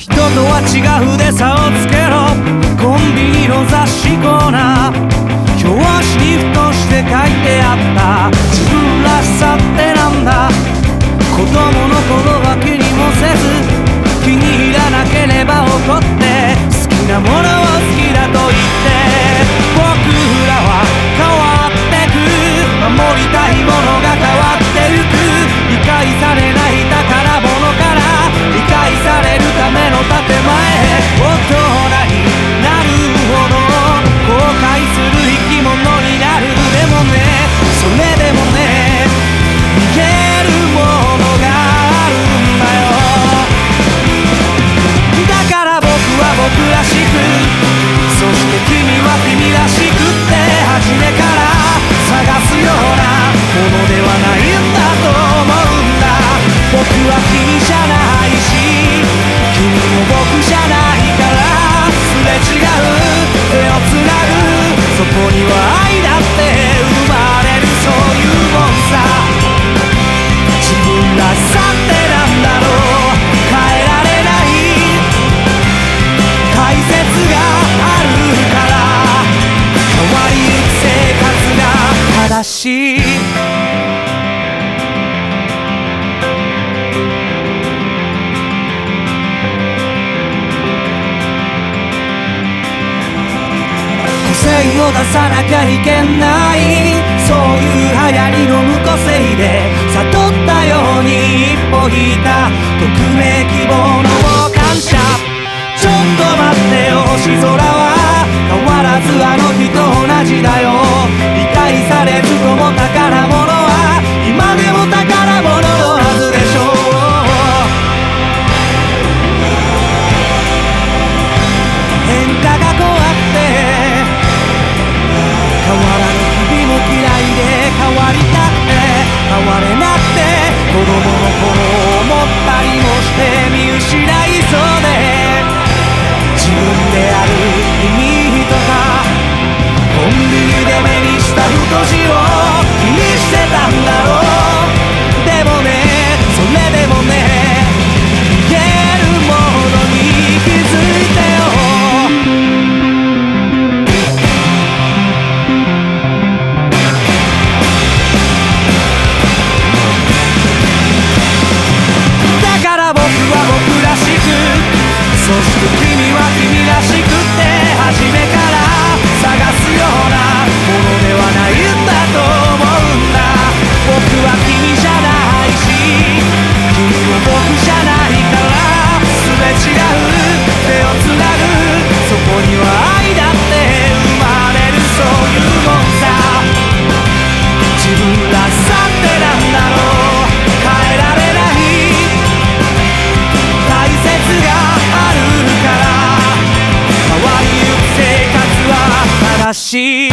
人とは違うで差をつけろ。コンビニの雑誌コーナー。表紙にふとして書いてあった。自分らしさってなんだ。子供の頃しい。個性を出さなきゃいけない。そういう流行りの無個性で悟ったように一歩引いた。し